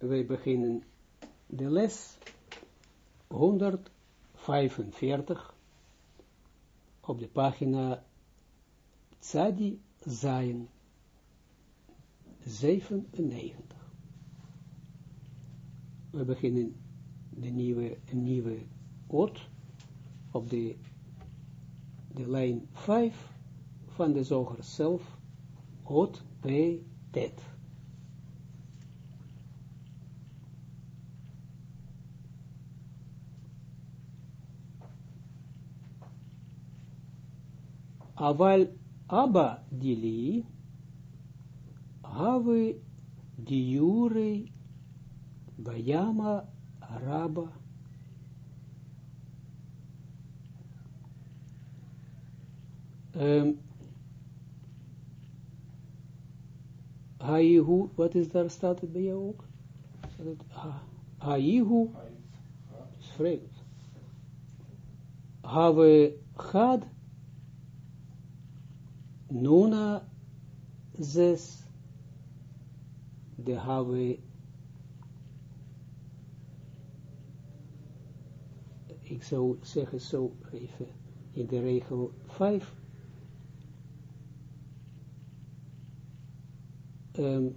wij beginnen de les 145 op de pagina Tzadi Zayin 97. We beginnen de nieuwe, nieuwe oot op de, de lijn 5 van de zoger zelf, oot P. Tet. Aval Abba dili, have diure bayama araba. Um, Haihu, wat is daar staat het bij jou ook? Haihu, is vreemd. Have had Nuna zes, de have, ik zou zeggen zo even, in de regel 5, um,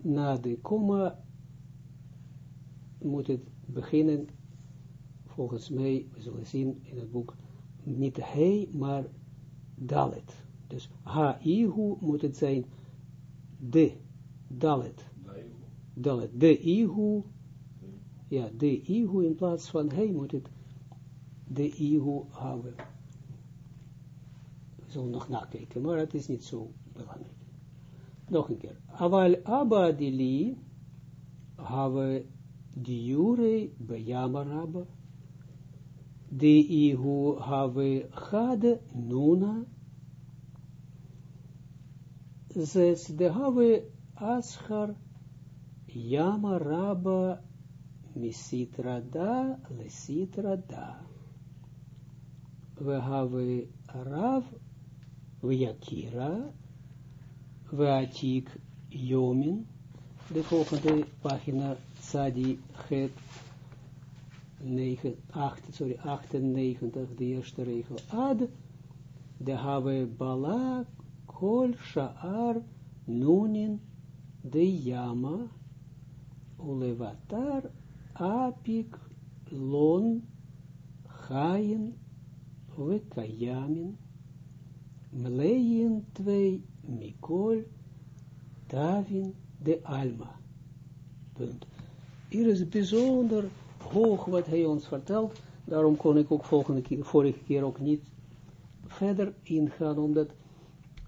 na de komma moet het beginnen, volgens mij, we zullen zien in het boek, niet hij, maar dalet. Dus ha-ihu moet het zijn de, dalet. Dalet, de ihu, ja, de ihu in plaats van hij moet het de ihu hebben. We zullen nog nakijken, maar het is niet zo belangrijk. Nog een keer. Aval abba dili have diure beyamarabba de ihu have gade nuna zes de have aschar yama rabba misitra da lesitra da we have rav we yakira we atik yomin de volgende pagina Sadi het 9, 8, sorry, 98, de eerste regel. Ad, de have bala, kol, sha'ar, nunin, de yama, ulevatar, apik, lon, chayin, vekayamin, mleyin twee, mikol, tavin, de alma. Punt. Hier is bijzonder hoog wat hij ons vertelt. Daarom kon ik ook volgende keer, vorige keer ook niet verder ingaan, omdat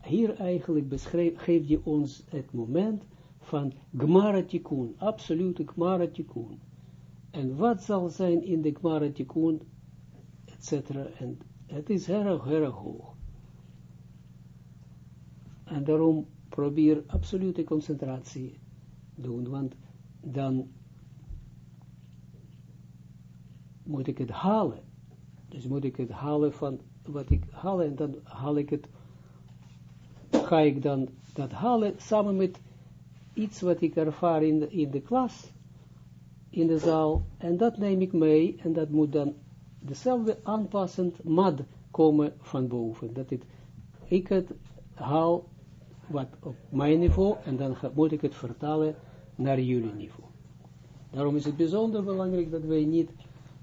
hier eigenlijk beschrijft, geeft hij ons het moment van Gmaratikun, absolute Gmaratikun. En wat zal zijn in de Gmaratikun, etc. En het is erg, erg hoog. En daarom probeer absolute concentratie doen, want dan moet ik het halen. Dus moet ik het halen van wat ik haal en dan haal ik het, ga ik dan dat halen samen met iets wat ik ervaar in de, in de klas, in de zaal, en dat neem ik mee, en dat moet dan dezelfde aanpassend mad komen van boven. Dat ik het haal wat op mijn niveau, en dan moet ik het vertalen naar jullie niveau. Daarom is het bijzonder belangrijk dat wij niet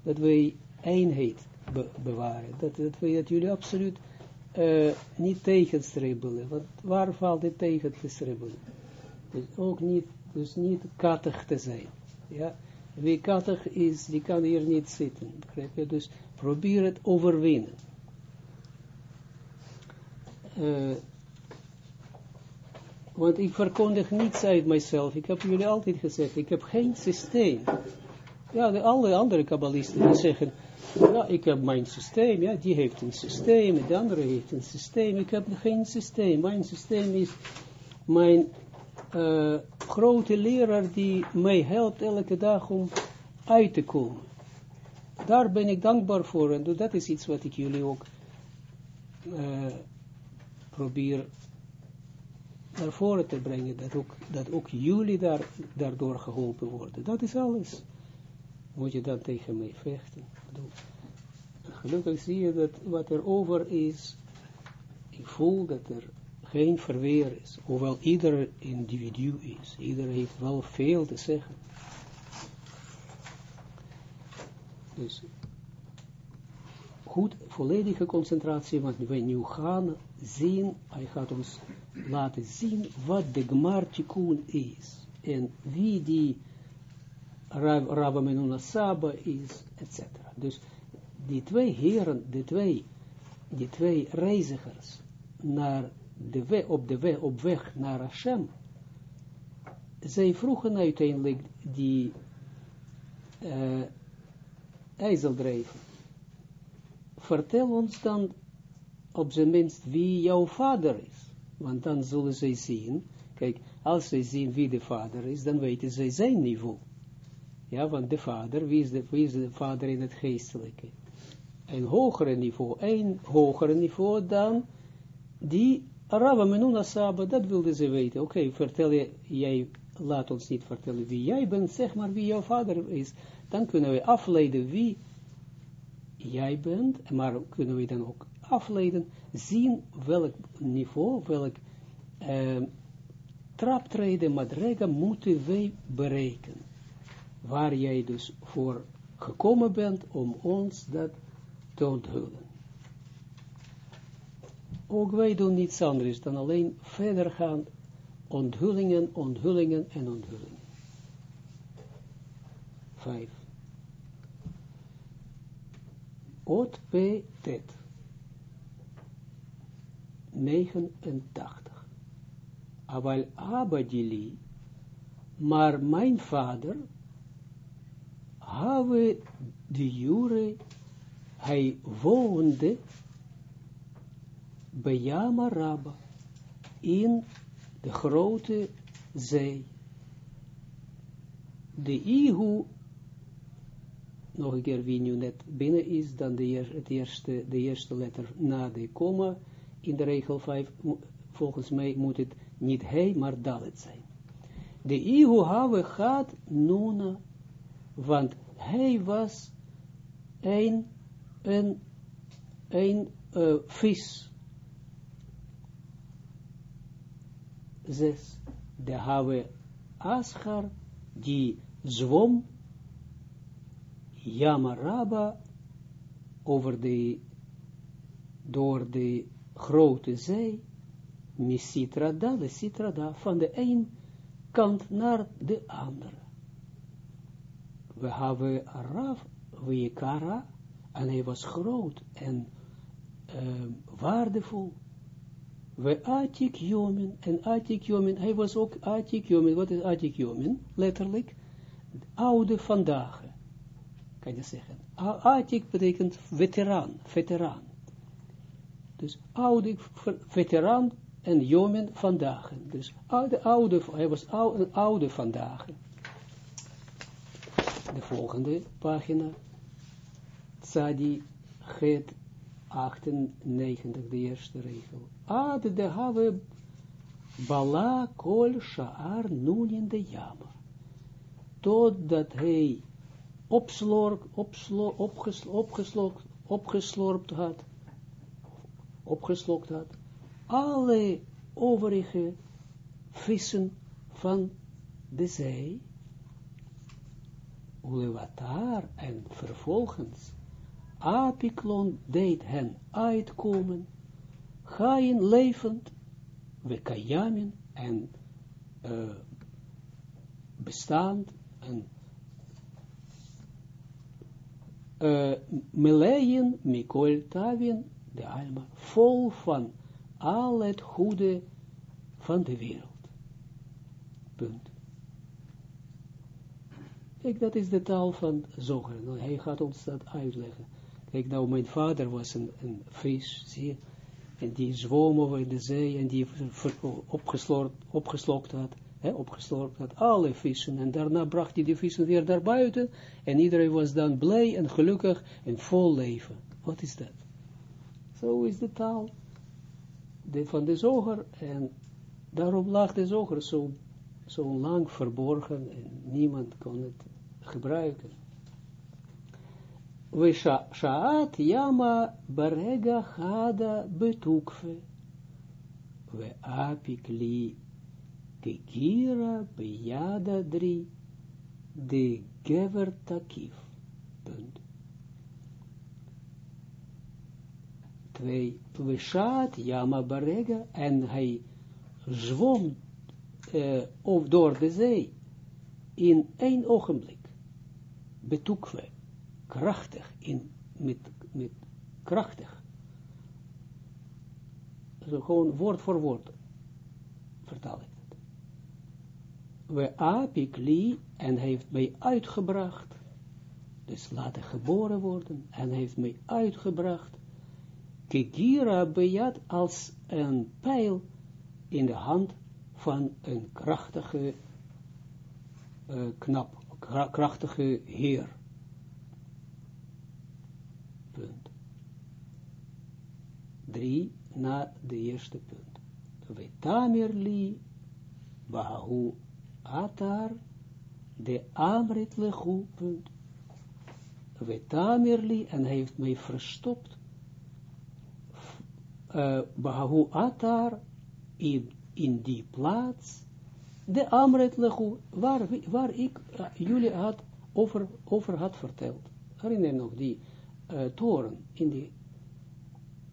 dat wij eenheid bewaren. Dat, dat, wij, dat jullie absoluut uh, niet tegenstribbelen. Want waar valt het tegen te? Dus ook niet, dus niet kattig te zijn. Ja? Wie kattig is, die kan hier niet zitten. Begrijp? Dus probeer het overwinnen. Uh, want ik verkondig niets uit mijzelf. Ik heb jullie altijd gezegd, ik heb geen systeem. Ja, de alle andere kabbalisten die zeggen, ja, ik heb mijn systeem, ja, die heeft een systeem, de andere heeft een systeem, ik heb geen systeem. Mijn systeem is mijn uh, grote leraar die mij helpt elke dag om uit te komen. Daar ben ik dankbaar voor en dat is iets wat ik jullie ook uh, probeer naar voren te brengen, dat ook, dat ook jullie daar, daardoor geholpen worden. Dat is alles. Moet je dan tegen mij vechten. Gelukkig zie je dat wat er over is, ik voel dat er geen verweer is, hoewel ieder individu is. Ieder heeft wel veel te zeggen. Dus goed, volledige concentratie, want we nu gaan zien, hij gaat ons laten zien wat de Gmartikun is. En wie die Rabba Menuna Saba is, etc. Dus die twee heren, die twee, die twee reizigers naar de weg, op de weg, op weg naar Hashem, zij vroegen uiteindelijk die uh, ijzeldreven. Vertel ons dan op zijn minst wie jouw vader is. Want dan zullen zij zien, kijk, als zij zien wie de vader is, dan weten zij zijn niveau. Ja, want de vader, wie is de, wie is de vader in het geestelijke? Een hogere niveau, een hogere niveau dan die Rava Menuna Saba, dat wilde ze weten. Oké, vertel je, jij, laat ons niet vertellen wie jij bent, zeg maar wie jouw vader is. Dan kunnen we afleiden wie jij bent, maar kunnen we dan ook afleiden, zien welk niveau, welk uh, traptreden, madrega moeten wij bereiken. Waar jij dus voor gekomen bent om ons dat te onthullen. Ook wij doen niets anders dan alleen verder gaan, onthullingen, onthullingen en onthullingen. Vijf. Ot P. Tet. 89. Aval Abadili, maar mijn vader, have de jure, hij woonde bij Yamaraba in de grote zee. De Ihu, nog een keer wie nu net binnen is, dan de, eerste, de eerste letter na de komma, in de regel 5, volgens mij moet het niet hij, maar dalet zijn. De Ihu have gaat Nuna, want hij was een, een, een uh, vis. Zes. De have Aschar, die zwom Yamaraba over de, door de grote zee, Misitrada, de Sitrada, van de een kant naar de andere. We hebben Rav Wekara, en hij was groot en uh, waardevol. We Atik Jomin, en Atik Jomin, hij was ook Atik Jomin, wat is Atik Jomin? Letterlijk, oude vandaag, kan je zeggen. Atik betekent veteraan, veteraan. Dus oude, veteraan en jomen vandaag. Dus oude, oude, hij was oude, oude vandaag. De volgende pagina. Tzadi het 98, de eerste regel. Ad de have bala kol shaar nun in de jama. Totdat hij opslorp, opslo, opgeslorpt, opgeslorpt had opgeslokt had, alle overige vissen van de zee, Ulevatar en vervolgens, Apiklon deed hen uitkomen, Gaien levend, Wekayamin en uh, bestaand en uh, Meleien, Mikol Tavin de alma, vol van al het goede van de wereld. Punt. Kijk, dat is de taal van Zoger. Nou, hij gaat ons dat uitleggen. Kijk, nou, mijn vader was een, een vis, zie je, en die zwom over de zee, en die opgeslokt had, hè, opgeslokt had, alle vissen, en daarna bracht hij die vissen weer naar buiten, en iedereen was dan blij en gelukkig en vol leven. Wat is dat? Zo is de taal de, van de zoger en Daarom lag de zoger zo, zo lang verborgen en niemand kon het gebruiken. We shaat yama barega hada betukve. We apikli kekira bejada drie de gever takif. Punt. Twee. We shaat yama barega en hij zwom uh, of door de zee in één ogenblik. Betukve krachtig, in, met, met krachtig. Gewoon woord voor woord vertaal ik het. We apikli en heeft mij uitgebracht, dus laten geboren worden, en heeft mij uitgebracht, kegira bejat als een pijl in de hand van een krachtige uh, knap, krachtige heer. punt. Drie na de eerste punt. Vetamir li bahu atar de amrit lechu punt. Vetamir li en hij heeft mij verstopt. Uh, bahu atar in, in die plaats de lechu waar, waar ik uh, jullie had over, over had verteld. Herinner nog die uh, toren, in die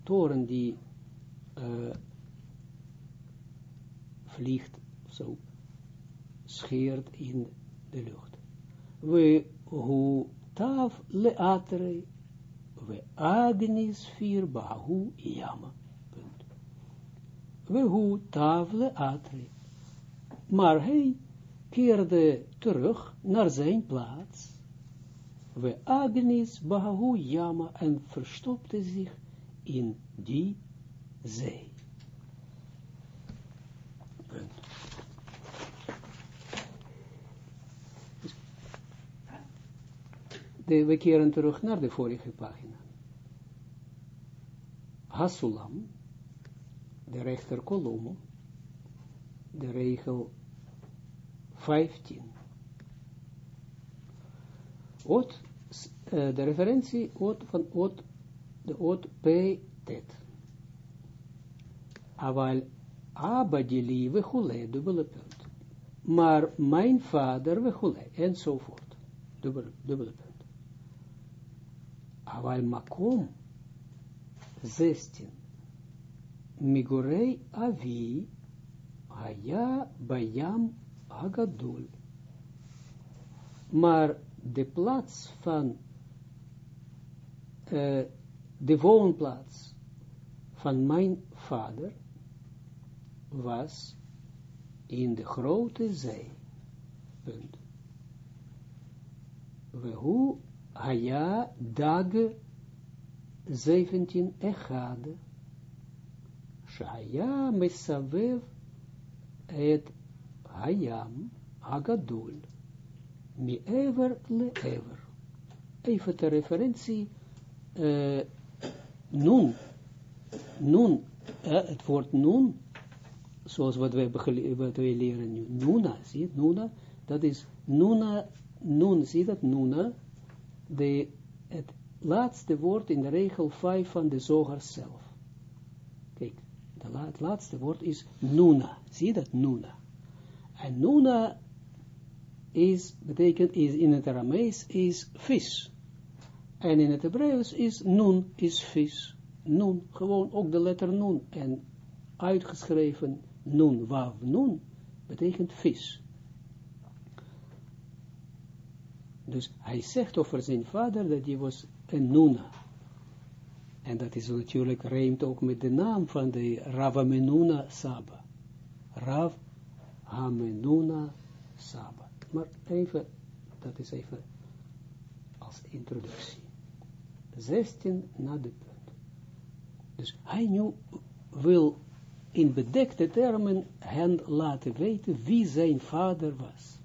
toren die uh, vliegt, zo, scheert in de lucht. We hu taf leatre, we agnis vier bahu yama. Punt. We hu taf leatre. Maar hij keerde terug naar zijn plaats we Agnis Bahu Yama en verstopte zich in die zee. De, we keren terug naar de vorige pagina. Hasulam, de rechter kolom, de regel 15. Ot uh, de referentie oot van oot, de oot P, tet. Aval abadili wechule, dubbele punt. Maar mijn vader wechule, enzovoort. Dubbele, dubbele punt. Aval makom, 16. Migurei avi, haya bayam hagadol. Maar de plaats van uh, de woonplaats van mijn vader was in de grote zee. Punt. We hoe dag 17 echade. Shaya mesavev et hayam agadol. Mi ever le ever. Even de referentie uh, nun, nun, het woord nun, zoals wat wij, wat wij leren nu, nuna, zie je, nuna, dat is nuna, nun, zie dat, nuna, de, het laatste woord in de regel 5 van de zoger zelf. Het laatste woord is nuna, zie je dat, nuna. En nuna is, betekent, is in het Aramees, is vis. En in het Hebreeuws is nun, is vis. Nun, gewoon ook de letter nun. En uitgeschreven nun, wav nun, betekent vis. Dus hij zegt over zijn vader dat hij was een nuna. En dat is natuurlijk rijmt ook met de naam van de Rav Amenuna Saba. Rav Amenuna Saba. Maar even, dat is even als introductie. 16 na de punt. Dus hij nu wil in bedekte termen hen laten weten wie zijn vader was.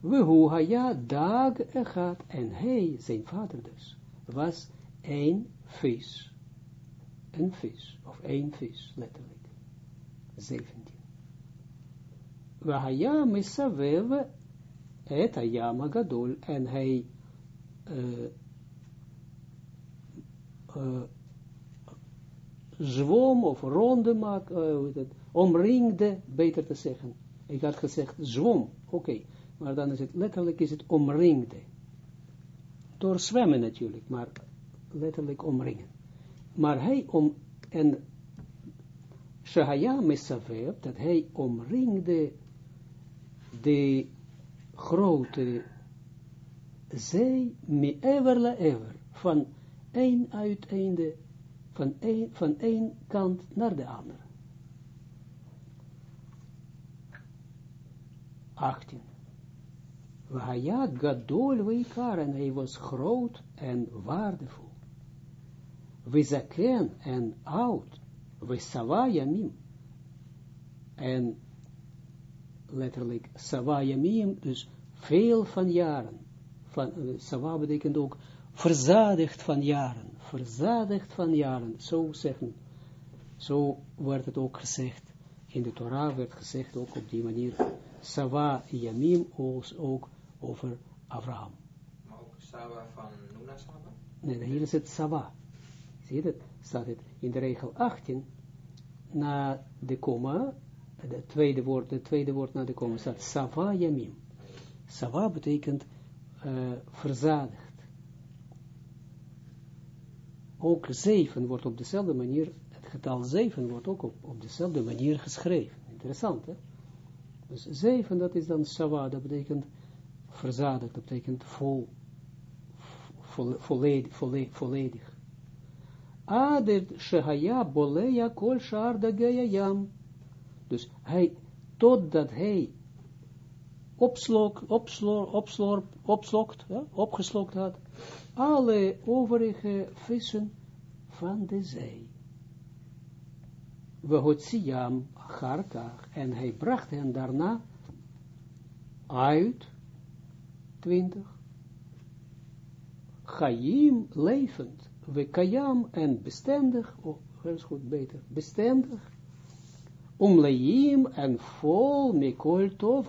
We hoe haya dag gaat en hij, zijn vader dus, was een vis. Een vis, of één vis, letterlijk. 17. Wahaya misavev et ayama gadol, en hij uh, uh, zwom of ronde maak, uh, omringde, beter te zeggen. Ik had gezegd zwom, oké, maar dan is het letterlijk is het omringde. Door zwemmen natuurlijk, maar letterlijk omringen. Maar hij om, en Shahaya Mesavev, dat hij omringde de grote zee, me ever la ever, van één uiteinde, van één, van één kant naar de andere. 18. Wahaya gadol weikar, en hij was groot en waardevol. We zaken en oud, we savayamim. En letterlijk savayamim, dus veel van jaren. Van, uh, sava betekent ook verzadigd van jaren. Verzadigd van jaren, zo zeggen. Zo wordt het ook gezegd. In de Torah werd gezegd ook op die manier. Sava Yamim ook over Abraham. Maar ook Sava van Nuna? Nee, hier is het Sava. Zie je dat? Staat het in de regel 18, na de komma, de tweede woord, de tweede woord na de komma staat Sava Yamim. Sava betekent uh, verzadigd. Ook zeven wordt op dezelfde manier, het getal zeven wordt ook op, op dezelfde manier geschreven. Interessant, hè? Dus zeven, dat is dan Sava, dat betekent verzadigd, dat betekent vol volledig, volledig, Adet shehaya boleya kol shaar yam. Dus hij, totdat hij opslok, opslor, opslokt, ja, opgeslokt had, alle overige vissen van de zee. We hotsiam harkach, en hij bracht hen daarna uit, 20, Chaim levend, we kayam en bestendig, oh, is goed, beter, bestendig, omleim en vol mikol tov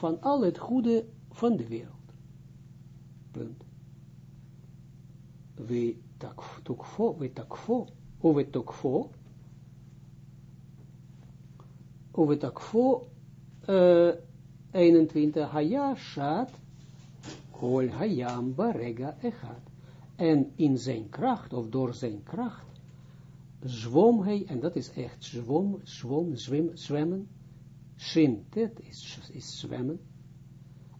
van al het goede van de wereld. Punt. We takfo, we takfo, of we takfo, of we takfo, uh, 21, haya shat, kol hayam barega echad. En in zijn kracht, of door zijn kracht, zwom hij, en dat is echt zwom, zwom, zwem, zwemmen, shintet is, is zwemmen,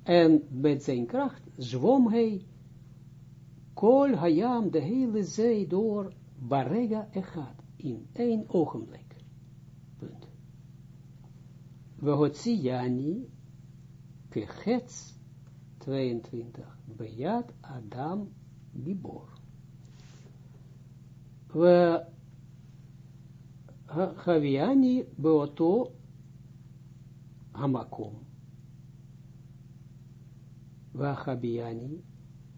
en met zijn kracht zwom hij, kol hayam, de hele zee door, barega echad, in één ogenblik. Punt. Hotsiani, kechets, 22, bejad Adam gibor. We Haviani beoto hamakom. Wachabiani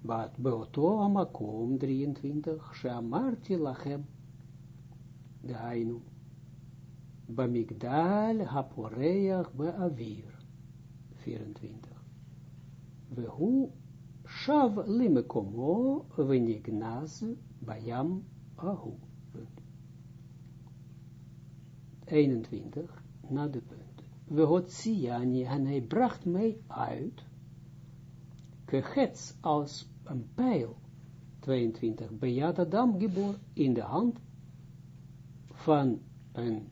bat beoto hamakom 23 shamarti lachem dainu bamigdal haporeach beavir 24 Vehu shav limekomo venignaz bayam ahu 21, na de punt. We hot siani, en hij bracht mij uit, kegets als een pijl, 22, Bejad Adam geboor, in de hand van een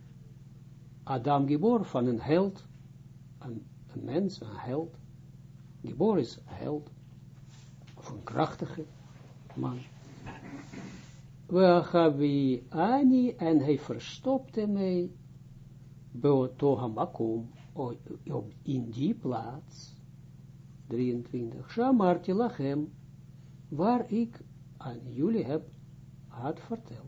Adam geboor, van een held, een, een mens, een held, geboor is held, een krachtige man. We Ani, en hij verstopte mij Beoto hamakom, in die plaats, 23, Shamarti lachem, waar ik aan jullie heb had verteld.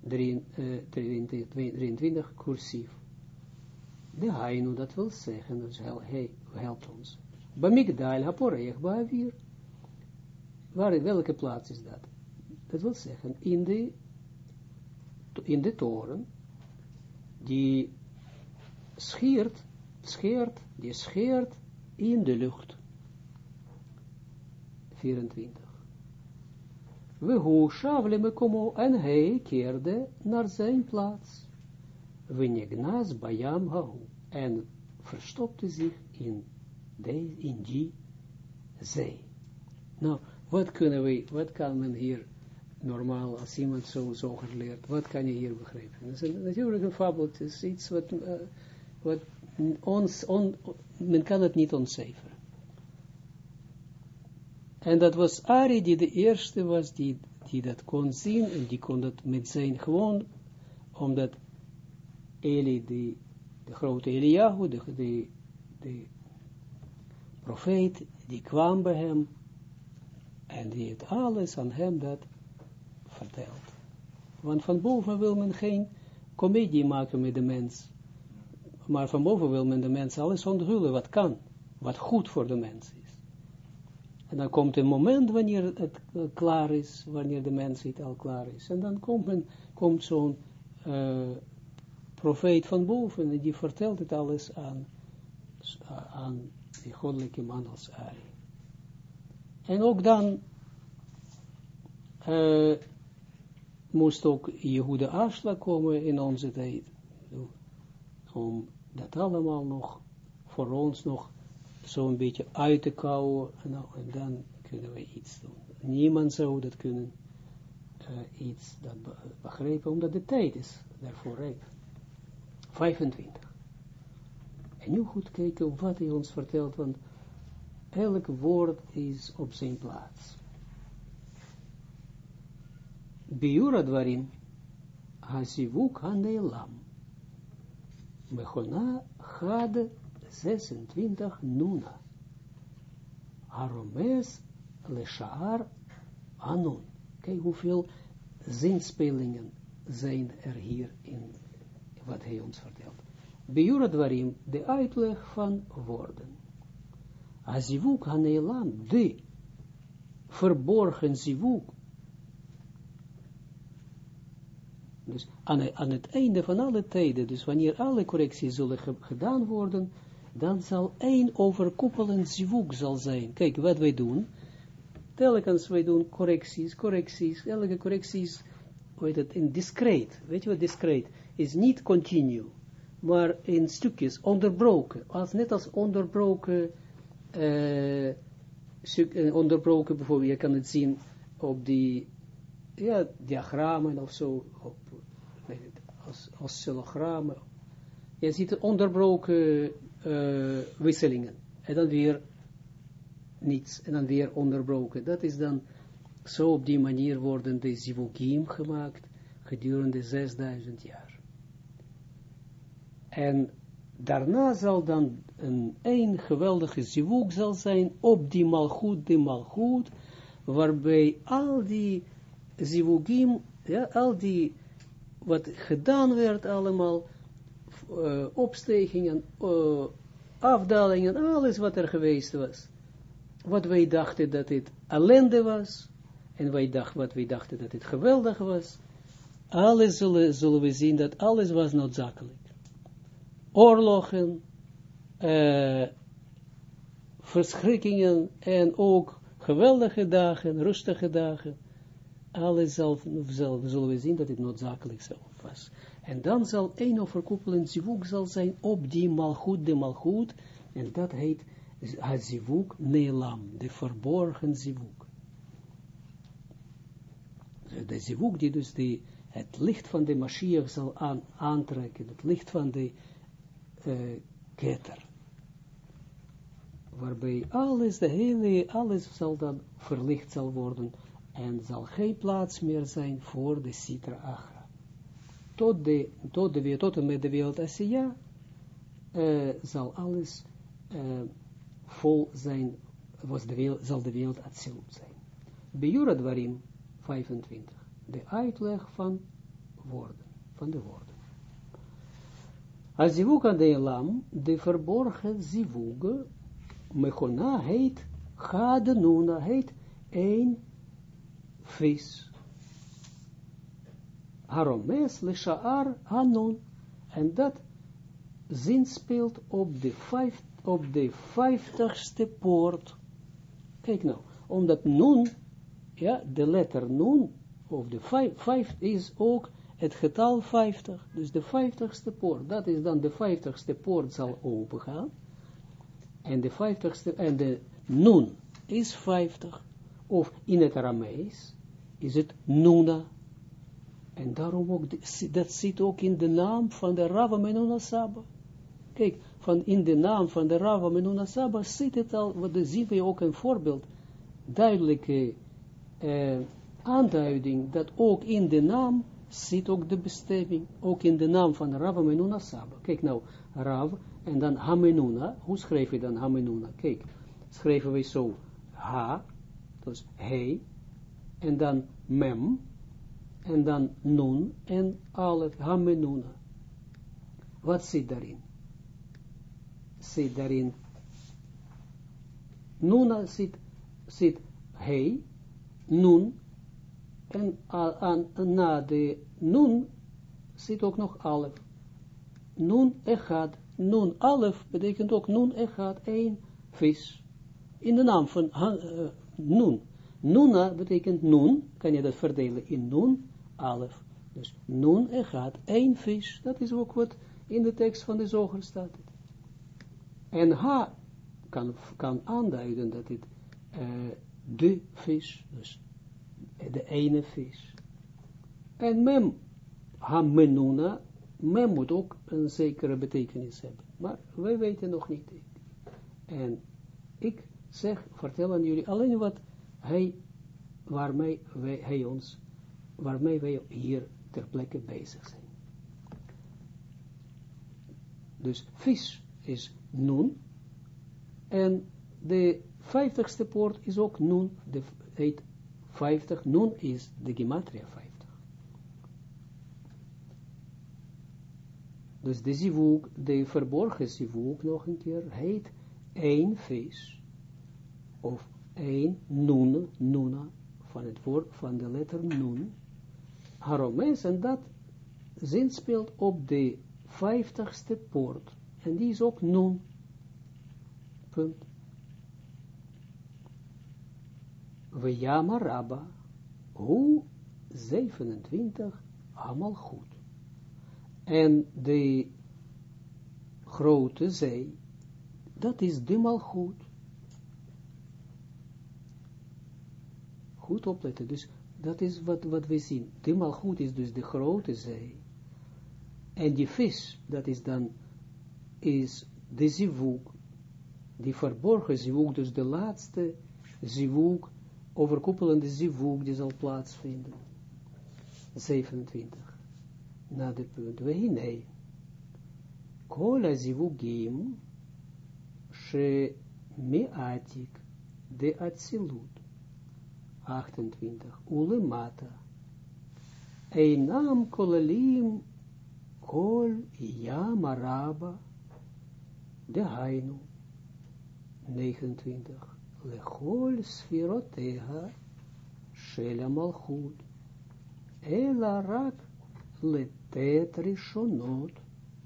23, cursief. De Hainu, dat wil zeggen, dus hij helpt ons. Bamigdal haporech ba'avir. Waar, welke plaats is dat? Dat wil zeggen, in de, in de toren, die scheert, scheert, die scheert in de lucht. 24. We hoe me komo en hij keerde naar zijn plaats. We negnas bayam en verstopte zich in, de, in die zee. Nou, wat kunnen we, wat kan men hier normaal, als iemand zo, zo geleerd, wat kan je hier begrijpen? Dat is natuurlijk een fabel, het is iets wat, uh, wat ons, on, men kan het niet ontcijferen. En dat was Ari die de eerste was die, die dat kon zien en die kon dat met zijn gewoon, omdat Eli, die, de grote Eliyahu, de, de, de profeet, die kwam bij hem en die het alles aan hem dat vertelt. Want van boven wil men geen comedie maken met de mens. Maar van boven wil men de mens alles onthullen wat kan. Wat goed voor de mens is. En dan komt een moment wanneer het uh, klaar is. Wanneer de mensheid al klaar is. En dan komt, komt zo'n uh, profeet van boven. En die vertelt het alles aan, aan die goddelijke man als Ari. En ook dan uh, moest ook Jehoede Ashla komen in onze tijd. Om dat allemaal nog voor ons nog zo'n beetje uit te kouwen. Nou, en dan kunnen we iets doen. Niemand zou dat kunnen uh, iets dat begrijpen, omdat de tijd is daarvoor rijp. 25. En nu goed kijken wat hij ons vertelt, want elk woord is op zijn plaats. Biura dwarim, hazivuk hanelam. Mechona had 26 nuna. Aromes leshaar anun. Kijk hoeveel zinspelingen zijn er hier in wat hij ons vertelt. Biura dwarim, de uitleg van woorden. Azivuk hanelam, de verborgen zivuk, Dus aan, aan, het einde van alle tijden, dus wanneer alle correcties zullen gedaan worden, dan zal één overkoepelend zivuk zal zijn. Kijk, wat wij doen, telkens wij doen correcties, correcties, elke correcties, hoe heet het, in discreet, weet je wat discreet, is niet continu, maar in stukjes, onderbroken, als, net als onderbroken, uh, onderbroken bijvoorbeeld, je kan het zien op die, ja, diagrammen of zo, als, als Je ziet onderbroken uh, wisselingen. En dan weer niets. En dan weer onderbroken. Dat is dan, zo op die manier worden de zivukim gemaakt gedurende 6000 jaar. En daarna zal dan een, een geweldige zivuk zal zijn op die malgoed, die malgoed, waarbij al die zivukim, ja, al die wat gedaan werd allemaal, uh, opstegingen, uh, afdalingen, alles wat er geweest was. Wat wij dachten dat het ellende was, en wij dachten, wat wij dachten dat het geweldig was, alles zullen, zullen we zien dat alles was noodzakelijk. Oorlogen, uh, verschrikkingen en ook geweldige dagen, rustige dagen, alles zal, zullen we zien dat het noodzakelijk was. En dan zal een overkoepelend zivuk zal zijn op die malgoed, de malgoed, en dat heet zivuk neelam, de verborgen zivuk. De zivuk die dus die, het licht van de Mashiach zal aan, aantrekken, het licht van de uh, keter. Waarbij alles, de hele, alles zal dan verlicht zal worden en zal geen plaats meer zijn voor de Sitra Achra. Tot, de, tot, de, tot en met de wereld Asiya uh, zal alles uh, vol zijn, was de wereld, zal de wereld Atsilut zijn. Bejura Dwarim 25, de uitleg van woorden, van de woorden. Azivuk aan de Elam, de verborgen zivug, mechona heet, Gadenuna heet, een vis. Haromes le sha'ar hanon. En dat zin speelt op de, vijf, op de vijftigste poort. Kijk nou, omdat nun, ja, de letter nun, of de vijf, vijf is ook het getal 50. Dus de vijftigste poort, dat is dan de vijftigste poort zal opengaan. En de vijftigste, en de nun is 50. Of in het Aramees is het nuna. En daarom ook, dat zit ook in de naam van de Rava Menuna Saba. Kijk, van in de naam van de Rava Menuna Saba zit het al, wat zien we ook een voorbeeld, duidelijke eh, aanduiding, dat ook in de naam zit ook de bestemming, ook in de naam van Rava Menuna Saba. Kijk nou, Rav, en dan Hamenuna, hoe schrijf je dan Hamenuna? Kijk, schrijven we zo, Ha, dus hij, en dan Mem, en dan Nun, en Alef, Hamenuna. Wat zit daarin? Zit daarin, Nuna zit, zit hij, Nun, en na de nun zit ook nog alef. Nun echad. Nun alef betekent ook nun echad, één vis. In de naam van uh, nun. Nuna betekent nun, kan je dat verdelen in nun, alef. Dus nun echad, één vis. Dat is ook wat in de tekst van de zoger staat. En ha kan, kan aanduiden dat het uh, de vis, dus de ene vis. En mem, hamenuna, mem moet ook een zekere betekenis hebben. Maar wij weten nog niet. En ik zeg, vertel aan jullie alleen wat hij, waarmee wij, hij ons, waarmee wij hier ter plekke bezig zijn. Dus vis is nun, en de vijftigste poort is ook nun, de, heet 50, nun is de gematria 50. Dus de zivuk, de verborgen zivuk nog een keer, heet één vis, of één nun, nuna, van het woord, van de letter nun, haromes, en dat zin speelt op de vijftigste poort, en die is ook nun, punt. We jama rabba, hoe 27, allemaal goed. En de grote zee, dat is de malgoed. Goed opletten, dus dat is wat, wat we zien. De malgoed is dus de grote zee. En die vis, dat is dan, is de zivuk, die verborgen zivuk, dus de laatste zivuk, overkoepelende zivuk die zal plaatsvinden. 27. Na de punt. We hinei. Kola zivugim she meatik de atzilut. 28. Ulemata. Einam kolalim kol yamaraba de hainu. 29 lechol sfiroteha shel malchut, ela rak letet rishonot,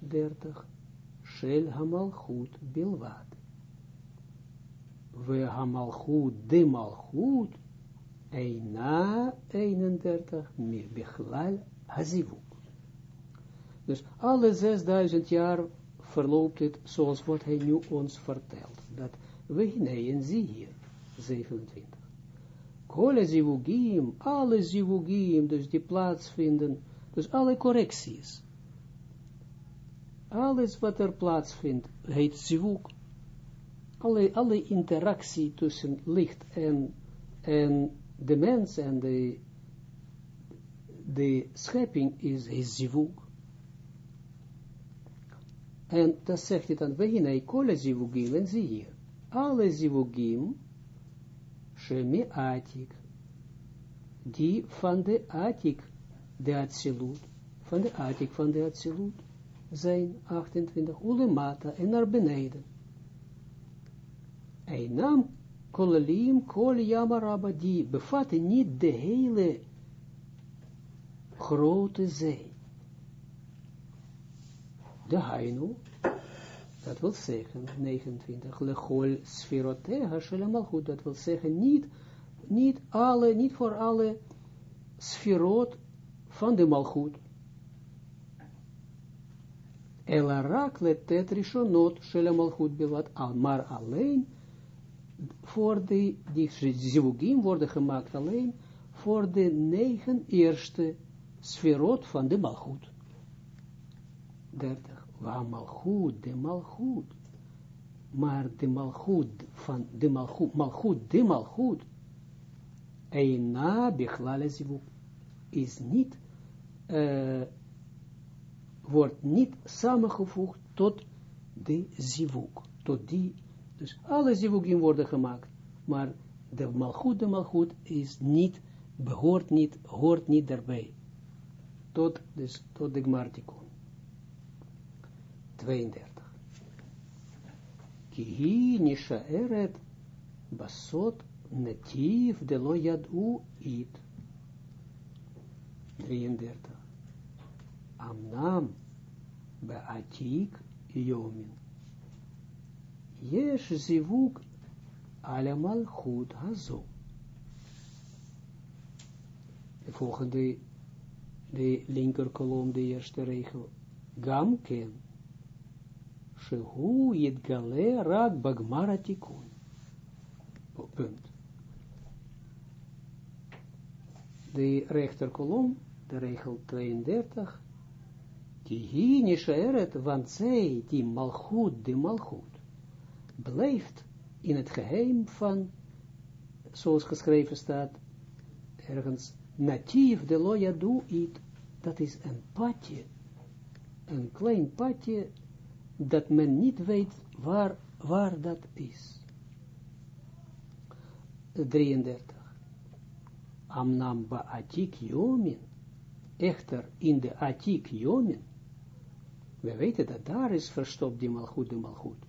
dertig, shel hamalchut bilvad. We hamalchut de malchut, eina 31, meer bichlal hazivuk. Dus alle 6000 jaar verloopt het zoals wat hij nu ons vertelt. Dat we en zie hier, 27. Kole zivugim, alle zivugim, dus die plaatsvinden, dus alle correcties. Alles wat er plaatsvindt, heet zivug. Alle, alle interactie tussen licht en, en de mens en de, de schepping is, is zivug. En dat zegt hij dan, we kole zivugim, en zie hier alle zivugim, shemi atik, die van de atik, de atsilut, van de atik van de atsilut, zijn 28 ulemata en naar beneden. Einam kolalim kol yamaraba, die bevatten niet de hele grote zee. de Hainu, dat wil zeggen, 29, lechol sferoteha shel goed, dat wil zeggen, niet, niet alle, niet voor alle sferot van de malchut. Elarak letet rishonot shel malchut bilat, maar alleen voor de, die zivugim worden gemaakt alleen voor de negen eerste sferot van de malchut. 30. Waar malchut, de malchut. Maar de malchut van de malchut, malchut, de malchut, Eina bichlale zivug, is niet, uh, wordt niet samengevoegd tot de zivug, tot die, dus alle zivugim worden gemaakt, maar de malchut, de malchut is niet, behoort niet, hoort niet daarbij, tot, dus, tot de gmartikon. 32. Kihi eret basot netiv de lo yadu it. 33. Amnam beatik yomin. Yesh zivuk alamal goed hazo. De volgende, de linker kolom, de eerste regel. Gam ken shehu yitgale rak bagmara tikun. Punt. De rechterkolom, de regel 32, die hier nishaeret, want zij, die malchut, de malchut, blijft in het geheim van, zoals geschreven staat, ergens, natief de loya do it, dat is een padje, een klein padje, dat men niet weet waar, waar dat is. 33. Amnam ba atik jomin, echter in de atik jomin, we weten dat daar is verstopt die malchut, de malchut,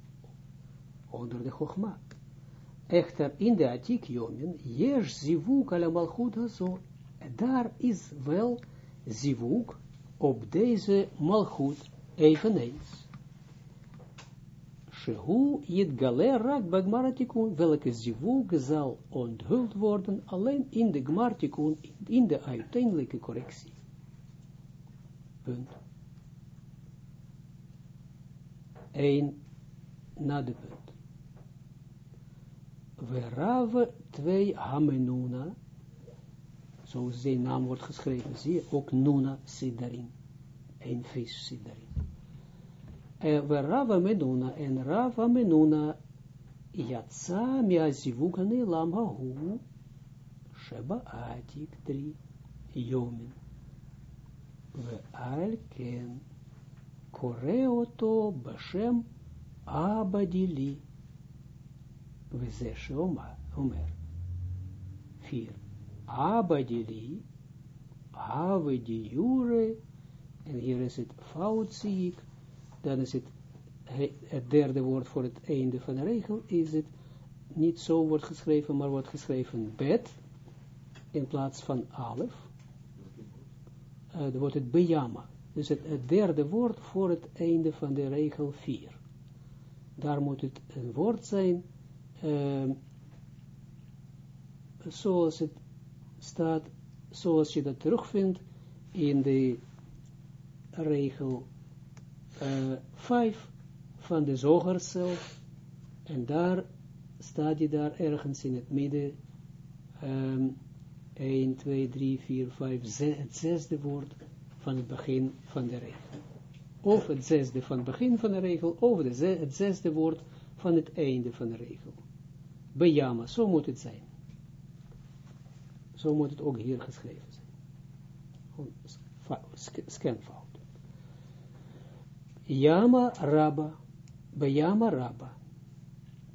onder de chogma. Echter in de atik jomin, jesh zivuk ala malchut hazo, daar is wel zivuk op deze malchut eveneens. Shehu yit galer rak bagmaratikun, welke zivug zal onthuld worden alleen in de gmartikun, in de uiteindelijke correctie. Punt. Eén na de punt. We raven twee hamenuna, zoals zijn naam wordt geschreven, zie je, ook nuna zit daarin. Een vis zit we Rava Menuna, en Rava Menuna yatsa miazivuk lam hahu, sheba atik drie, yomin. We alken, koreoto bashem abadili, we ze omer. Vier. Abadili, avedi jure, en hier is het fout, dan is het, het derde woord voor het einde van de regel, is het niet zo wordt geschreven, maar wordt geschreven bet, in plaats van alef, uh, dan wordt het bejama. Dus het, derde woord voor het einde van de regel 4. Daar moet het een woord zijn, uh, zoals het staat, zoals je dat terugvindt in de regel vijf van de zoger zelf, en daar staat je daar ergens in het midden, um, 1, 2, 3, 4, 5, het zesde woord van het begin van de regel. Of het zesde van het begin van de regel, of het zesde woord van het einde van de regel. Bejama, zo moet het zijn. Zo moet het ook hier geschreven zijn. Scanfout. Yama Rabba, Beyama Rabba.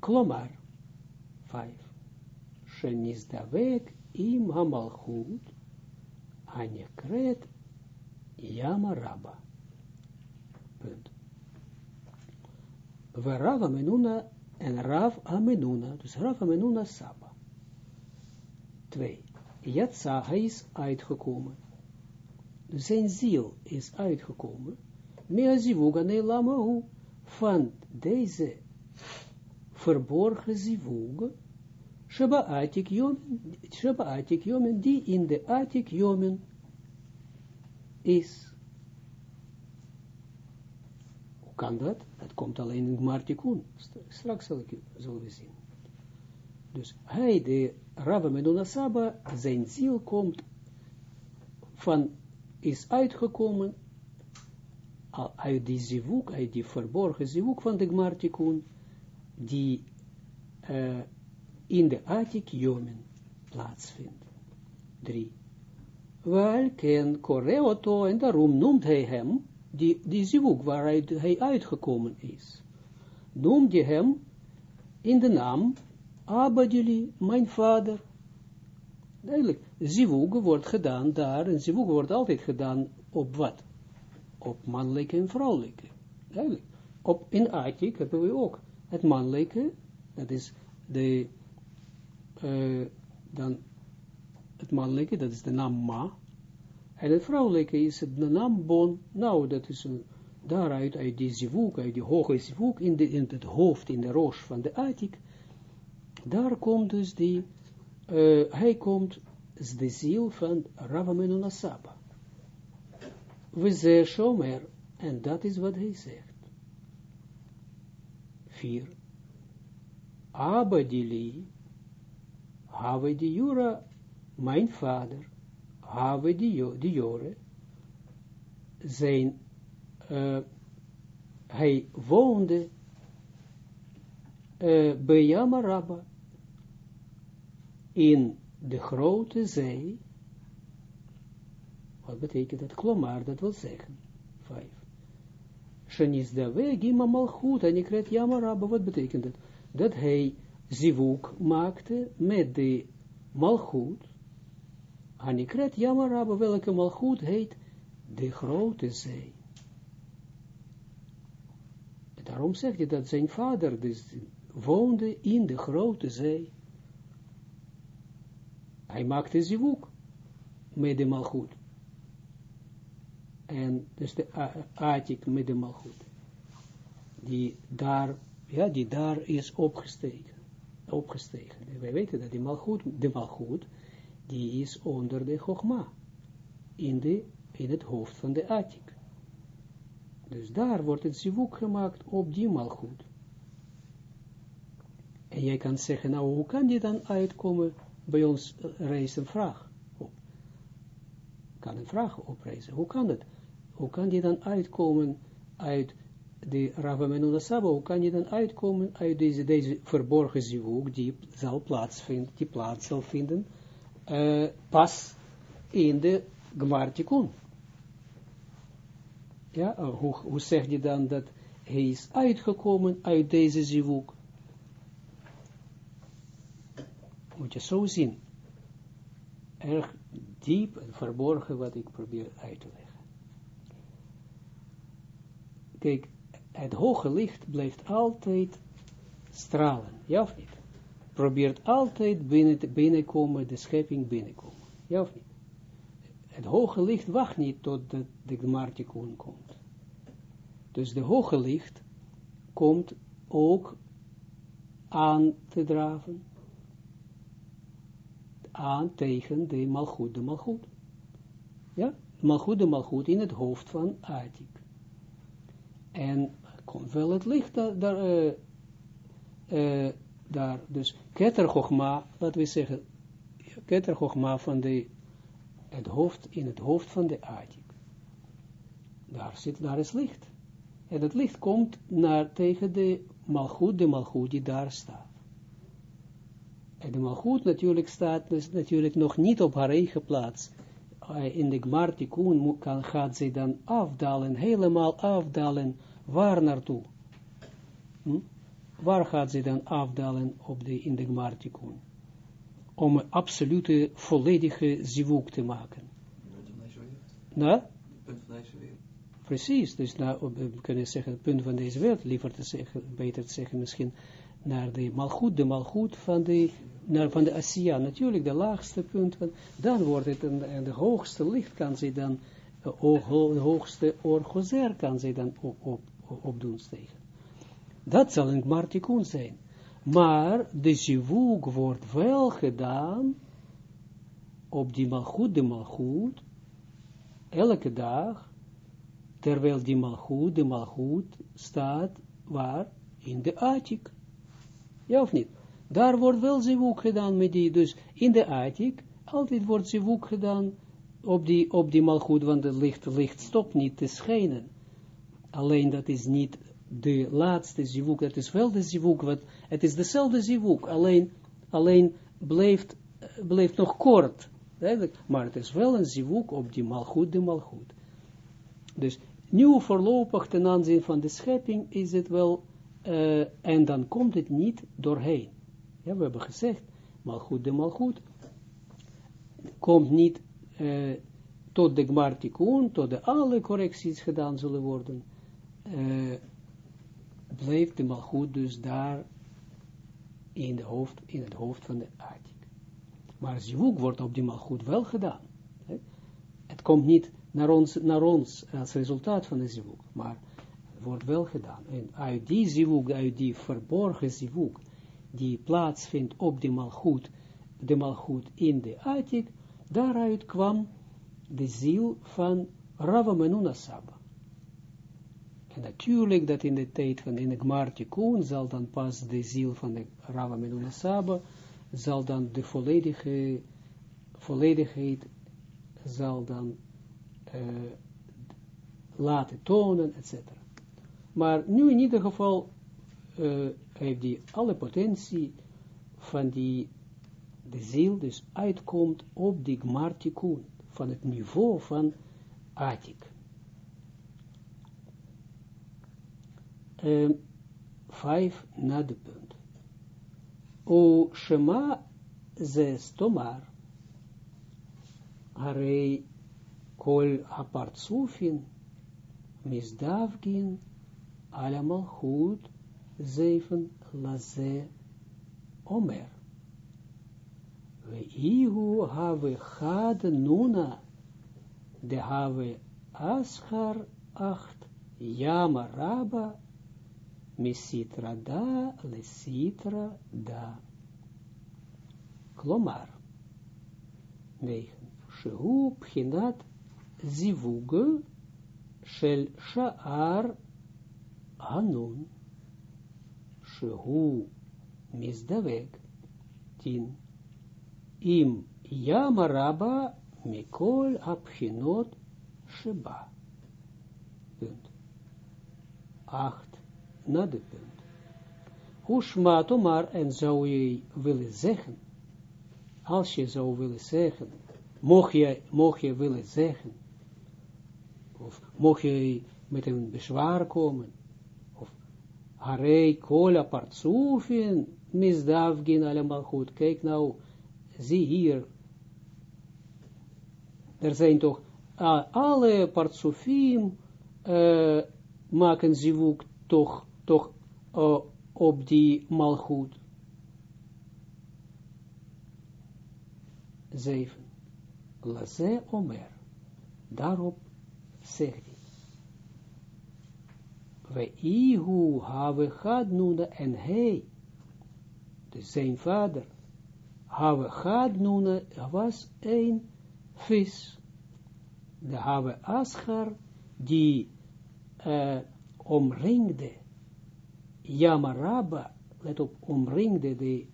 Klomar, 5. Shenizdavek im hamalchut, anekret Yama Rabba. Punt. We en Rav Amenuna, dus Rav Amenuna Saba. 2. Yatsa, is uitgekomen. zijn ziel is uitgekomen mea zivug anelamahu, van deze verborgen zivug, Sheba Atik Yomen, Sheba Atik Yomen, die in de Atik Yomen is. Hoe kan dat? Dat komt alleen in Martikun. Straks zal ik, zullen zien. Dus hij, de Rabba Menuna Saba, zijn ziel komt van, is uitgekomen uit die zivuk, uit die verborgen zivuk van de Gmartikun, die uh, in de Atik Jomen plaatsvindt. 3. Wel ken Koreoto, en daarom noemt hij hem, die, die zivuk waaruit hij uitgekomen is, noemt hij hem in de naam Abadili, mijn vader. Eigenlijk, zivug wordt gedaan daar, en zivug wordt altijd gedaan op wat? Op mannelijke en vrouwelijke. Eigenlijk, op, in Atik hebben we ook. Het mannelijke, dat is de, uh, dan het mannelijke, dat is de naam Ma, en het vrouwelijke is de naam Bon, nou, dat is een, daaruit, uit die zivuk, uit die hoge zivuk, in, de, in het hoofd, in de roos van de Atik, daar komt dus die, uh, hij komt, is de ziel van Ravamenon Zeggen Shomer, en dat is wat hij zegt. 4. Abadili, have die Jura, mijn vader, have die Jore, zijn, uh, hij woonde uh, bij Yamarabba, in de grote zee, wat betekent dat? Klomar, dat wil zeggen, vijf. Shanis da gima malchut, en ik red Yamarabba, wat betekent dat? Dat hij zivuk maakte met de malchut, en ik red Yamarabba, welke malchut heet de grote zee. Daarom zegt hij dat zijn vader dus woonde in de grote zee. Hij maakte zivuk met de malgoed. En dus de atik met de malgoed. Die daar, ja, die daar is opgestegen. opgestegen. Wij weten dat die malgoed, de malgoed, die is onder de chogma. In, de, in het hoofd van de atik. Dus daar wordt het zivuk gemaakt op die malgoed. En jij kan zeggen, nou, hoe kan die dan uitkomen bij ons reist een vraag op. Kan een vraag oprezen. Hoe kan het? Hoe kan die dan uitkomen uit de Ravamenuna Saba? Hoe kan die dan uitkomen uit deze, deze verborgen zivuk die zal plaatsvinden, die plaats zal vinden, uh, pas in de Gmartikun? Ja, uh, hoe, hoe zeg je dan dat hij is uitgekomen uit deze zivuk? moet je zo zien. Erg diep en verborgen wat ik probeer uit te leggen. Kijk, het hoge licht blijft altijd stralen, ja of niet? Probeert altijd binnen te binnenkomen, de schepping binnenkomen, ja of niet? Het hoge licht wacht niet tot de, de komt. Dus de hoge licht komt ook aan te draven aan tegen de malgoed, de malgoed. Ja, malgoed, de malgoed in het hoofd van Atik. En komt wel het licht daar, daar, uh, uh, daar dus keter Chogma, laten we zeggen, keter Chogma van de, het hoofd, in het hoofd van de Atik. Daar zit, daar is licht. En het licht komt naar, tegen de malgoed, de malgoed die daar staat. En de malgoed natuurlijk staat dus natuurlijk nog niet op haar eigen plaats. In de Gmartikun kan, gaat ze dan afdalen, helemaal afdalen. Waar naartoe? Hm? Waar gaat ze dan afdalen op de, in de Gmartikun? Om een absolute, volledige zivuk te maken. Nou? Punt van deze wereld. Precies, dus nou, we kunnen zeggen, het punt van deze wereld, liever te zeggen, beter te zeggen misschien, naar de malgoed, de malgoed van de van de Asiya, natuurlijk de laagste punt, dan wordt het, een, en de hoogste licht kan ze dan de hoogste orgozer kan zij dan op, op, opdoen stegen. Dat zal een gmartikun zijn. Maar de zivug wordt wel gedaan op die malgoed, de malgoed, elke dag, terwijl die malgoed, de malgoed, staat waar? In de attic. Ja of niet? Daar wordt wel zivug gedaan met die, dus in de attic, altijd wordt zivug gedaan op die, op die malgoed, want het licht, licht stopt niet te schijnen. Alleen dat is niet de laatste zivuk, het is wel de zivuk, wat, het is dezelfde zivuk, alleen, alleen blijft, blijft nog kort, maar het is wel een zivuk op die malgoed, de malgoed. Dus nu voorlopig ten aanzien van de schepping is het wel, uh, en dan komt het niet doorheen. Ja, we hebben gezegd, malgoed, de malgoed, komt niet uh, tot de gmartikun, tot de alle correcties gedaan zullen worden, uh, blijft de malgoed dus daar in, de hoofd, in het hoofd van de atik. Maar zivuk wordt op die malgoed wel gedaan. Hè? Het komt niet naar ons, naar ons als resultaat van de zivuk, maar wordt wel gedaan. En uit die zivuk, uit die verborgen zivuk, die plaatsvindt op die malgoed, de malgoed in de atik, daaruit kwam de ziel van Rava Saba. En natuurlijk dat in de tijd van in de Gmartikun zal dan pas de ziel van de Rava Menuna Saba, zal dan de volledigheid zal dan uh, laten tonen, etc. Maar nu in ieder geval uh, heeft die alle potentie van die de ziel dus uitkomt op die Gmartikun, van het niveau van Atik. um, vijf na de punt. O Shema zes tomar, harei kol apartsufin, misdavgin, ala malchut, zeven laze omer. We ihu have nuna, de have aschar acht, yama raba, misitra da, lesitra da. Klomar. 9. Shehu pchinat zivuge shel sha'ar hanun. Shehu misdavek. Tin. Im yamaraba mikol apchinot sheba. Punt. 8 na de punt. Maar en zou je willen zeggen, als je zou willen zeggen, mocht je, mocht je willen zeggen, of mocht je met een bezwaar komen, harei kola partsufin, misdavgin allemaal goed, kijk nou, zie hier, er zijn toch, alle partsufim uh, maken zivuk toch toch uh, op die malgoed. 7. Laze Omer. Daarop zegt. We ihu have had nuna en hij, dus zijn vader, have had nuna was een vis. De have aschar die uh, omringde Yamaraba, let op, omringde de,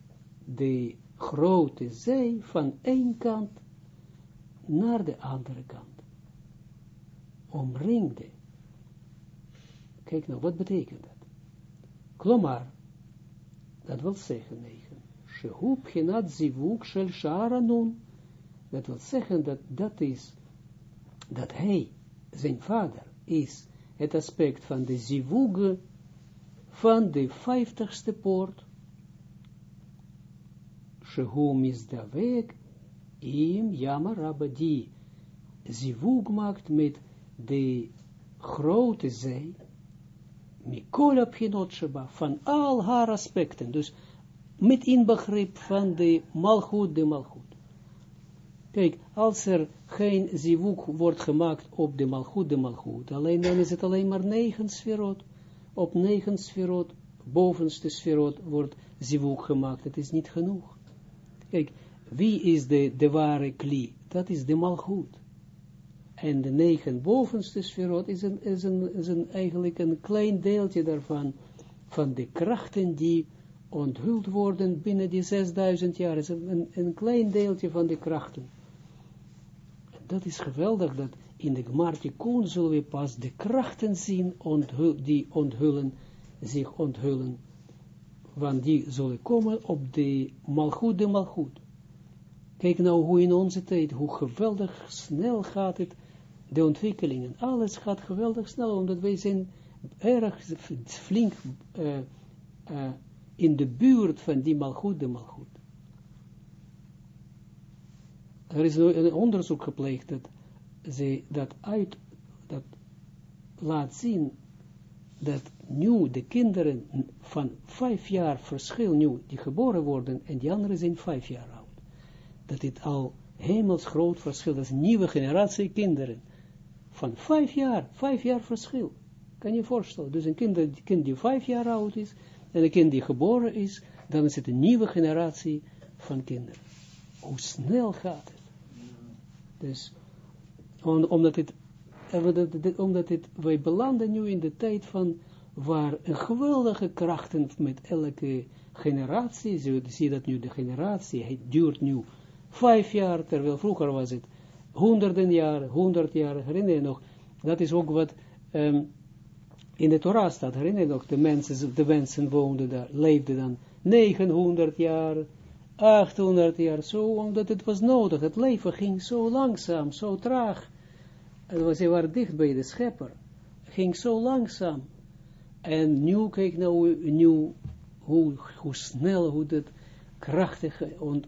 de grote zee van één kant naar de andere kant. Omringde. Kijk nou, wat betekent dat? Klomar, dat wil zeggen, negen. Genat zivuk shel sharanun. Dat wil zeggen dat dat is, dat hij, zijn vader, is het aspect van de zivuge van de vijftigste poort, Shehu weg im Yamarabba, die zivug maakt met de grote zee, Mikola Pchinot Sheba, van al haar aspecten, dus met inbegrip van de malchut, de malchut. Kijk, als er geen zivuk wordt gemaakt op de malchut, de malchut, alleen dan is het alleen maar negen sferot. Op negen sferot, bovenste sferot, wordt zivuk gemaakt. Het is niet genoeg. Kijk, wie is de, de ware kli? Dat is de malchut. En de negen bovenste sferot is, een, is, een, is een, eigenlijk een klein deeltje daarvan, van de krachten die onthuld worden binnen die 6000 jaar. is een, een klein deeltje van de krachten. Dat is geweldig, dat in de Gmartikun zullen we pas de krachten zien onthul, die onthullen, zich onthullen. Want die zullen komen op de malgoed, de malgoed. Kijk nou hoe in onze tijd, hoe geweldig snel gaat het, de ontwikkelingen. Alles gaat geweldig snel, omdat wij zijn erg flink uh, uh, in de buurt van die malgoed, de malgoed. Er is een onderzoek gepleegd dat ze dat uit, dat laat zien dat nu de kinderen van vijf jaar verschil nu, die geboren worden, en die anderen zijn vijf jaar oud. Dat dit al hemelsgroot verschil, dat is een nieuwe generatie kinderen. Van vijf jaar, vijf jaar verschil. Kan je voorstellen. Dus een kind, kind die vijf jaar oud is, en een kind die geboren is, dan is het een nieuwe generatie van kinderen. Hoe snel gaat het? Dus, omdat het, omdat het, wij belanden nu in de tijd van, waar geweldige krachten met elke generatie, zie je dat nu de generatie, het duurt nu vijf jaar, terwijl vroeger was het honderden jaar, honderd jaar, herinner je nog, dat is ook wat um, in de Torah staat, herinner je nog, de mensen, de mensen woonden daar, leefden dan 900 jaar, 800 jaar, zo, omdat het was nodig, het leven ging zo langzaam, zo traag, en ze waren dicht bij de schepper, ging zo langzaam, en nu, kijk nou, nu, hoe, hoe snel, hoe dat krachtige ont,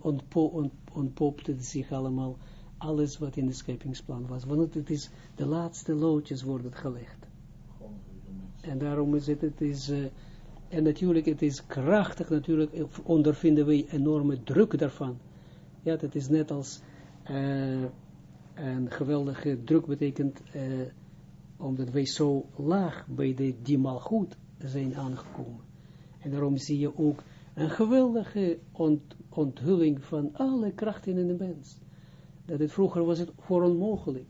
ontpopte zich allemaal, alles wat in de scheppingsplan was, want het is, de laatste loodjes worden gelegd. En daarom is het, het is, uh, en natuurlijk, het is krachtig, natuurlijk ondervinden we enorme druk daarvan. Ja, dat is net als uh, een geweldige druk betekent, omdat wij zo laag bij de die goed zijn aangekomen. En daarom zie je ook een geweldige ont, onthulling van alle krachten in de mens. Dat het vroeger was het voor onmogelijk.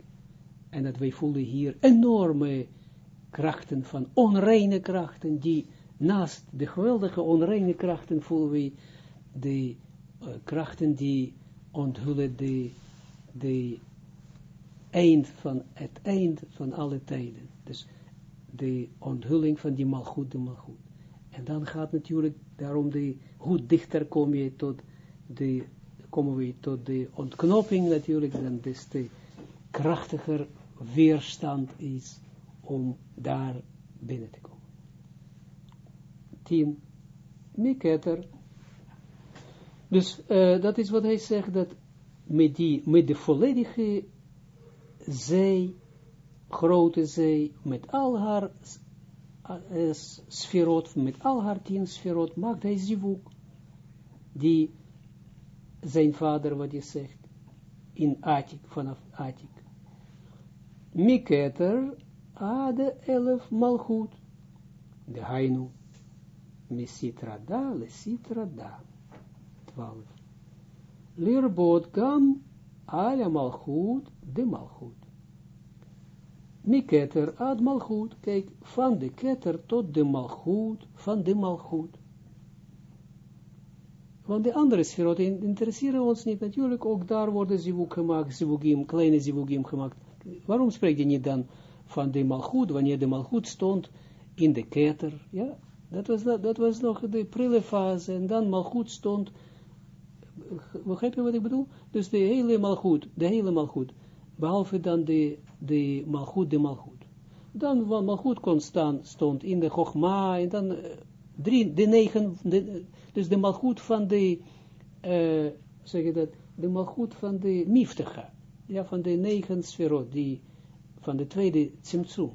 En dat wij voelden hier enorme krachten van onreine krachten, die naast de geweldige onreine krachten voelen we de uh, krachten die onthullen de, de eind van het eind van alle tijden. Dus de onthulling van die malgoed, de malgoed. En dan gaat natuurlijk daarom de, hoe dichter kom je tot de, komen we tot de ontknoping natuurlijk, dan des te krachtiger weerstand is om daar binnen te komen. 10. Miketer. Dus uh, dat is wat hij zegt, dat met, die, met de volledige zee, grote zee, met al haar uh, sferot, met al haar tien sferot, maakt hij zivuk, die zijn vader, wat hij zegt, in Atik, vanaf Atik. Miketer, ade elf malchut, de hainu, mesitra da, le sitra da, twaalf. Leerbod gam, ala malchut, de malchut. Miketer ad malchut, kijk, van de ketter tot de malchut, van de malchut. Want de andere sferot interesseren ons niet. Natuurlijk, ook daar worden zivuk gemaakt, zivugim, kleine zivugim gemaakt. Waarom spreek je niet dan van de malgoed, wanneer de malgoed stond in de keter, ja, dat was, dat, was nog de prille fase, en dan malgoed stond, begrijp je wat ik bedoel? Dus de hele malgoed, de hele malgoed, behalve dan de, de de malgoed. Dan, wat malgoed kon stond in de Chogma, en dan uh, de negen, dus de malgoed van de, uh, zeg je dat, de malgoed van de miftige, ja, van de negen sferot, die van de tweede Tsimtsum.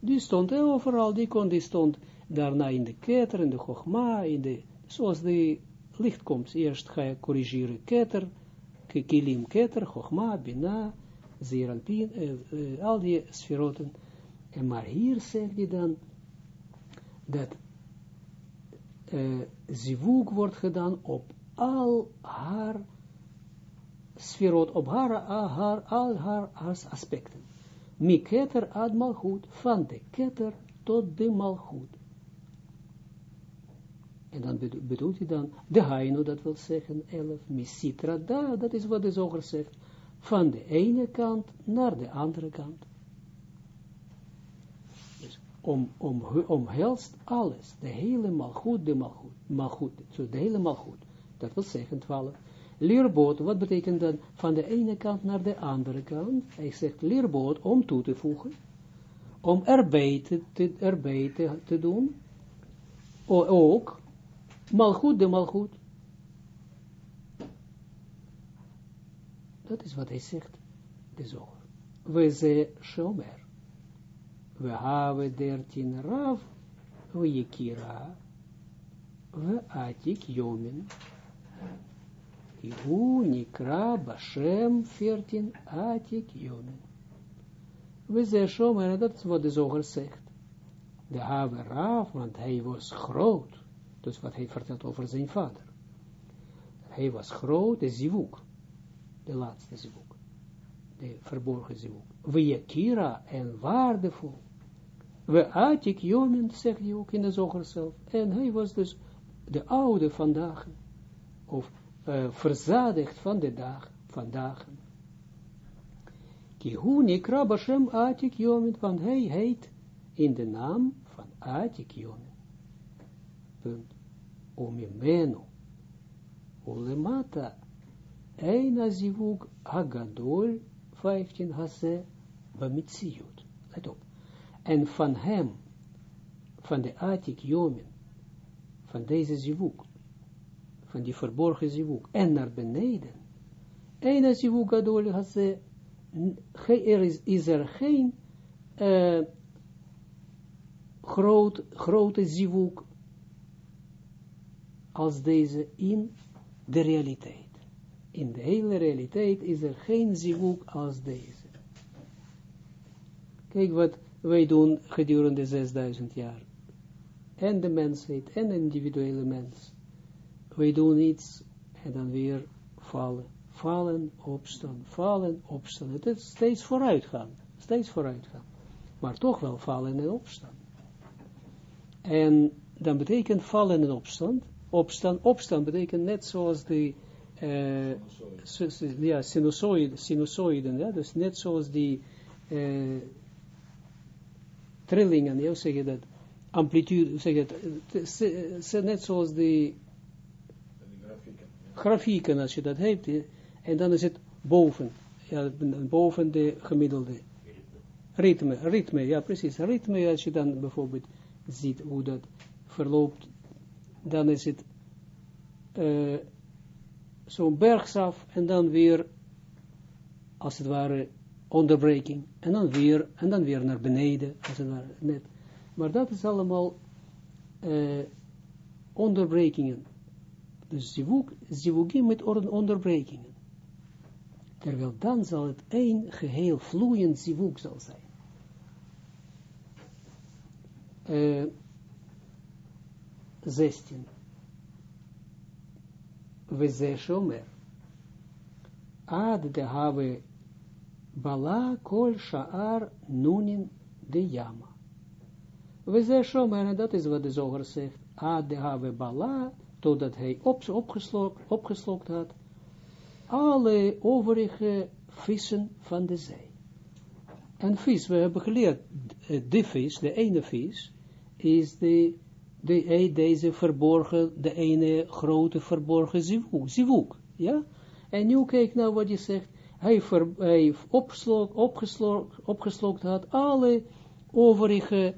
Die stond overal, die kon, die stond daarna in de keter, in de chogma, in de, zoals de licht komt. Eerst ga je corrigeren keter, kilim keter, chogma, bina, zeranpin, uh, uh, al die sferoten. En maar hier zegt hij dan, dat uh, zivug wordt gedaan op al haar sferot, op haar, haar, al haar, aspecten. Mi keter ad malchut, van de keter tot de malchut. En dan bedoelt hij dan, de haino, dat wil zeggen, elf, misitra, da, dat is wat de zoger zegt, van de ene kant naar de andere kant. Om, om, omhelst alles, de hele malgoed, de malgoed, malgoed, de hele malgoed. Dat wil zeggen, twaalf. Leerboot, wat betekent dan van de ene kant naar de andere kant? Hij zegt leerboot om toe te voegen, om erbij te, erbij te, te doen, o, ook malgoed de malgoed. Dat is wat hij zegt, de zoger. We ze shomer. We hebben dertien rav, we yekira, we atik jomen. Ihu nikra bashem veertien atik jomen. We ze shomer, dat is wat de zoger zegt. De have rav, want hij was groot. Dus wat hij vertelt over zijn vader. Hij was groot, de zivuk. De laatste zivuk. De verborgen zivuk. We yakira en waardevol. We atik jomen, zegt hij ook in de zoger zelf. En hij was dus de oude vandaag. Of uh, verzadigd van de dag, vandaag. Kihu nikra bashem atik jomen, want hij heet in de naam van atik jomen. Punt umimenu ulemata eina zivug hagadol 15 hase bamitsiut. Let op. En van hem, van de atik jomen, van deze zivug, van die verborgen zivug, en naar beneden, eina zivug gadol hase, er is, er geen uh, groot, grote zivug als deze in de realiteit. In de hele realiteit is er geen zivuk als deze. Kijk wat wij doen gedurende 6000 jaar. En de mensheid, en de individuele mens. Wij doen iets en dan weer vallen. Vallen, opstaan, vallen, opstaan. Het is steeds vooruitgaan. Steeds vooruitgaan. Maar toch wel vallen en opstaan. En dan betekent vallen en opstand opstaan. Opstaan betekent net zoals de uh, ja, sinusoïden, sinusoïden, ja, dus net zoals die uh, trillingen, ja, zeg je dat, amplitude, zeg je dat, net zoals die grafieken, als je dat hebt, en dan is het boven, ja, boven de gemiddelde ritme, ritme, ja precies, ritme, als je dan bijvoorbeeld ziet hoe dat verloopt dan is het uh, zo'n bergsaf en dan weer, als het ware, onderbreking, en dan weer, en dan weer naar beneden, als het net. Maar dat is allemaal uh, onderbrekingen. Dus zivug, zivugim met onderbrekingen. Terwijl dan zal het één geheel vloeiend zivug zal zijn. Uh, 16. We ze. Ad de have bala kol shaar nunin de yama. We ze shomer, en dat is wat de zoger zegt. Ad de have bala, totdat hij op, opgeslokt, opgeslokt had, alle overige vissen van de zee. En vis, we hebben geleerd, de vis, de ene vis, is de de, deze verborgen, de ene grote verborgen zivuk, ja? En nu kijk nou wat je zegt, hij, ver, hij opslok, opgeslokt, opgeslokt had alle overige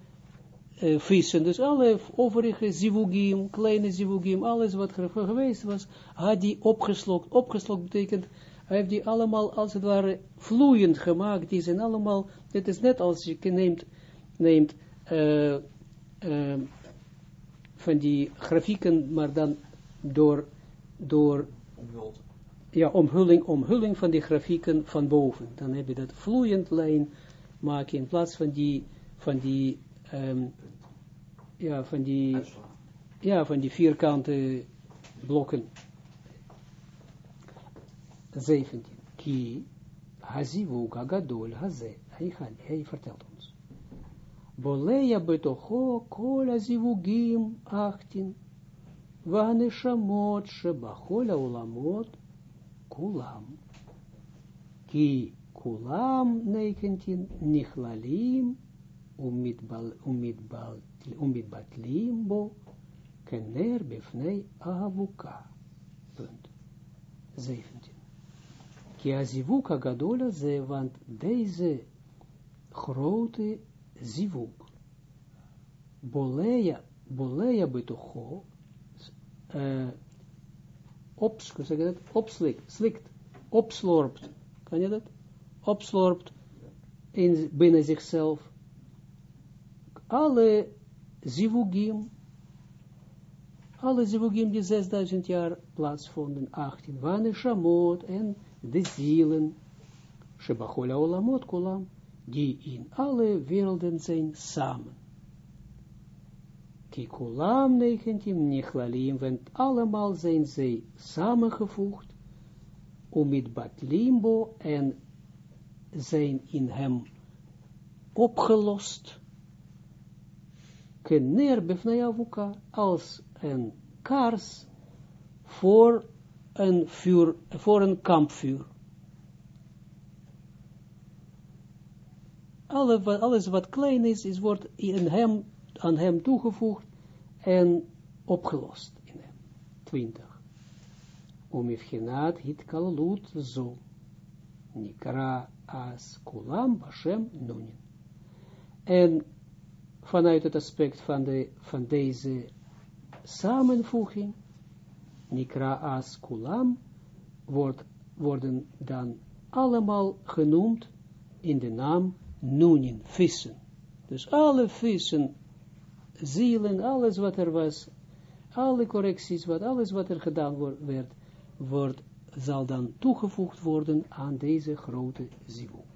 uh, vissen, dus alle overige zivugim, kleine zivugim, alles wat er geweest was, had hij opgeslokt. Opgeslokt betekent, hij heeft die allemaal als het ware vloeiend gemaakt, die zijn allemaal, dit is net als je neemt, neemt uh, uh, van die grafieken, maar dan door, door ja, omhulling, omhulling van die grafieken van boven. Dan heb je dat vloeiend lijn maken in plaats van die, van die, um, ja, van die, ja, van die vierkante blokken. 17. Ki hazivuk agadol haze. Hij, hij vertelt ons. Boleja betocho kol hazivugim 18. Vaneshamot shebachol ulamot kulam. Ki kulam 19 nichlalim umitbatlim bo kener bifnei avuka. Punt. 17. Ki azivuka gadola ze, want deze grote zivuk, boleja, boleja betocho, ops, zeg dat, opslikt, slikt, opslorpt, kan je dat? Opslorpt in, binnen zichzelf alle zivugim, alle zivugim die 6000 jaar plaatsvonden, 18, wanneer shamot en de zielen, shebachola olamot kulam, die in alle werelden zijn samen. Kikulam 19, nichlalim, want allemaal zijn zij samengevoegd, omit batlimbo en zijn in hem opgelost, kener befnayavuka, als een kaars voor een vuur, voor een kampvuur. Alle, alles wat klein is, is wordt in hem, aan hem toegevoegd en opgelost in hem. 20. Om ifgenaat hit kalut zo. Nikra as kulam bashem nunin. En vanuit het aspect van, de, van deze samenvoeging, Nikra as kulam, wordt, worden dan allemaal genoemd in de naam Nunin, vissen. Dus alle vissen, zielen, alles wat er was, alle correcties, wat, alles wat er gedaan werd, wordt, zal dan toegevoegd worden aan deze grote zivuk.